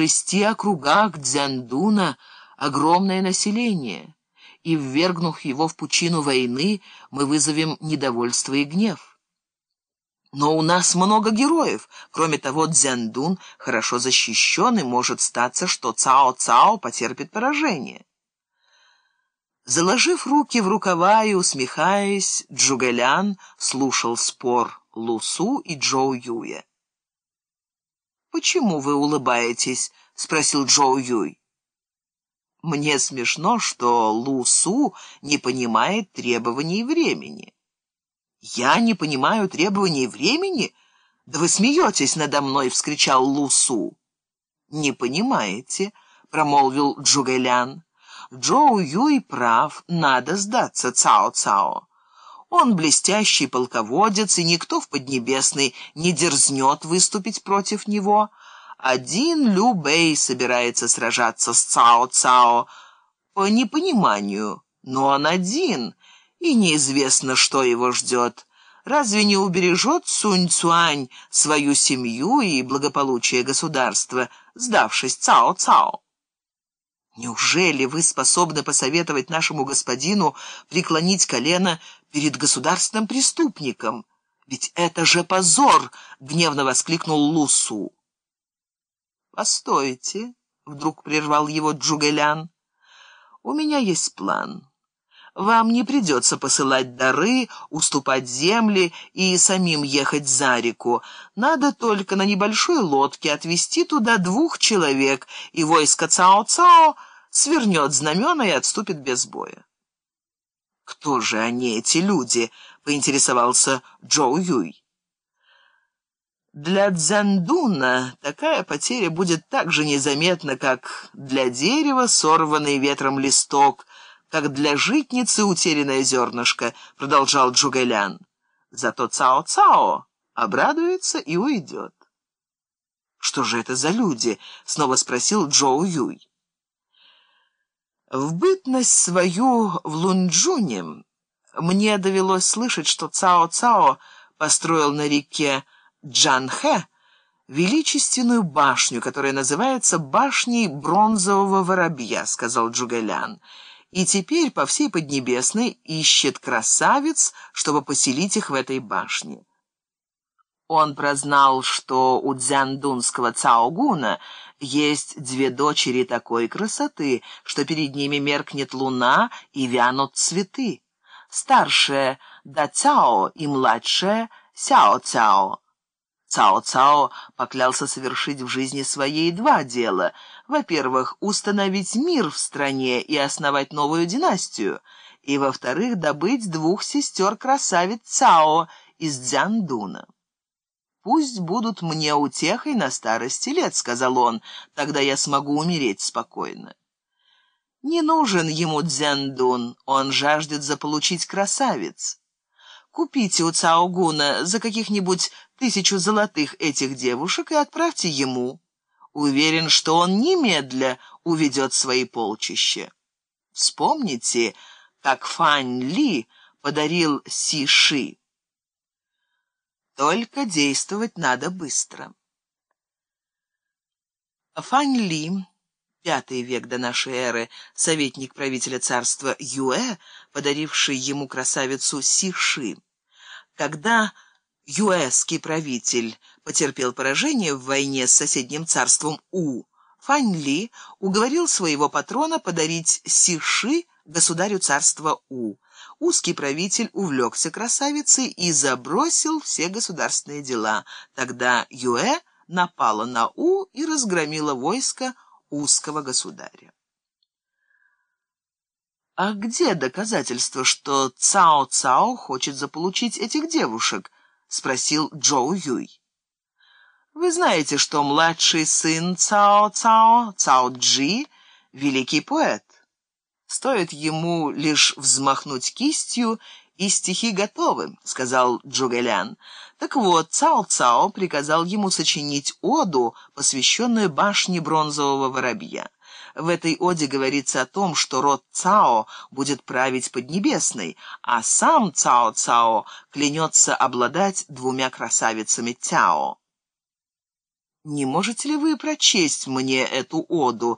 шести округах Дзяндуна огромное население, и, ввергнув его в пучину войны, мы вызовем недовольство и гнев. Но у нас много героев. Кроме того, Дзяндун хорошо защищен, и может статься, что Цао-Цао потерпит поражение. Заложив руки в рукава и усмехаясь, Джугэлян слушал спор Лусу и Джоу Юя. «Почему вы улыбаетесь?» — спросил Джоу Юй. «Мне смешно, что Лусу не понимает требований времени». «Я не понимаю требований времени? Да вы смеетесь надо мной!» — вскричал Лусу. «Не понимаете?» — промолвил Джугэлян. «Джоу Юй прав, надо сдаться Цао-Цао». Он блестящий полководец, и никто в Поднебесной не дерзнет выступить против него. Один Лю Бэй собирается сражаться с Цао-Цао по непониманию, но он один, и неизвестно, что его ждет. Разве не убережет Сунь-Цуань свою семью и благополучие государства, сдавшись Цао-Цао? Неужели вы способны посоветовать нашему господину преклонить колено перед государственным преступником? Ведь это же позор!» — гневно воскликнул Лусу. «Постойте», — вдруг прервал его Джугэлян. «У меня есть план. Вам не придется посылать дары, уступать земли и самим ехать за реку. Надо только на небольшой лодке отвезти туда двух человек, и войско Цао-Цао — свернет знамена и отступит без боя. «Кто же они, эти люди?» — поинтересовался Джоу Юй. Для Дзяндуна такая потеря будет так же незаметна, как для дерева сорванный ветром листок, как для житницы утерянное зернышко, продолжал Джугэлян. Зато Цао-Цао обрадуется и уйдет. «Что же это за люди?» — снова спросил Джоу Юй. В бытность свою в Лунджуне мне довелось слышать, что Цао-Цао построил на реке Джанхэ величественную башню, которая называется «Башней бронзового воробья», — сказал Джугэлян. И теперь по всей Поднебесной ищет красавиц, чтобы поселить их в этой башне. Он прознал, что у дзяндунского Цаогуна есть две дочери такой красоты, что перед ними меркнет луна и вянут цветы. Старшая — Да-Цао и младшая — Сяо-Цао. Цао-Цао поклялся совершить в жизни своей два дела. Во-первых, установить мир в стране и основать новую династию. И, во-вторых, добыть двух сестер-красавиц Цао из Дзяндуна. «Пусть будут мне утехой на старости лет», — сказал он, — «тогда я смогу умереть спокойно». Не нужен ему Дзяндун, он жаждет заполучить красавиц. Купите у Цаогуна за каких-нибудь тысячу золотых этих девушек и отправьте ему. Уверен, что он немедля уведет свои полчища. Вспомните, как Фань Ли подарил Си Ши. Только действовать надо быстро. Фань Ли, пятый век до нашей эры, советник правителя царства Юэ, подаривший ему красавицу Сиши. Когда юэский правитель потерпел поражение в войне с соседним царством У, Фань Ли уговорил своего патрона подарить Сиши государю царства У. Узкий правитель увлекся красавицей и забросил все государственные дела. Тогда Юэ напала на У и разгромила войско узкого государя. «А где доказательство, что Цао-Цао хочет заполучить этих девушек?» — спросил Джоу Юй. «Вы знаете, что младший сын Цао-Цао, Цао-Джи, великий поэт. Стоит ему лишь взмахнуть кистью, и стихи готовы, — сказал Джугэлян. Так вот, Цао-Цао приказал ему сочинить оду, посвященную башне бронзового воробья. В этой оде говорится о том, что род Цао будет править Поднебесной, а сам Цао-Цао клянется обладать двумя красавицами Цао. Не можете ли вы прочесть мне эту оду?»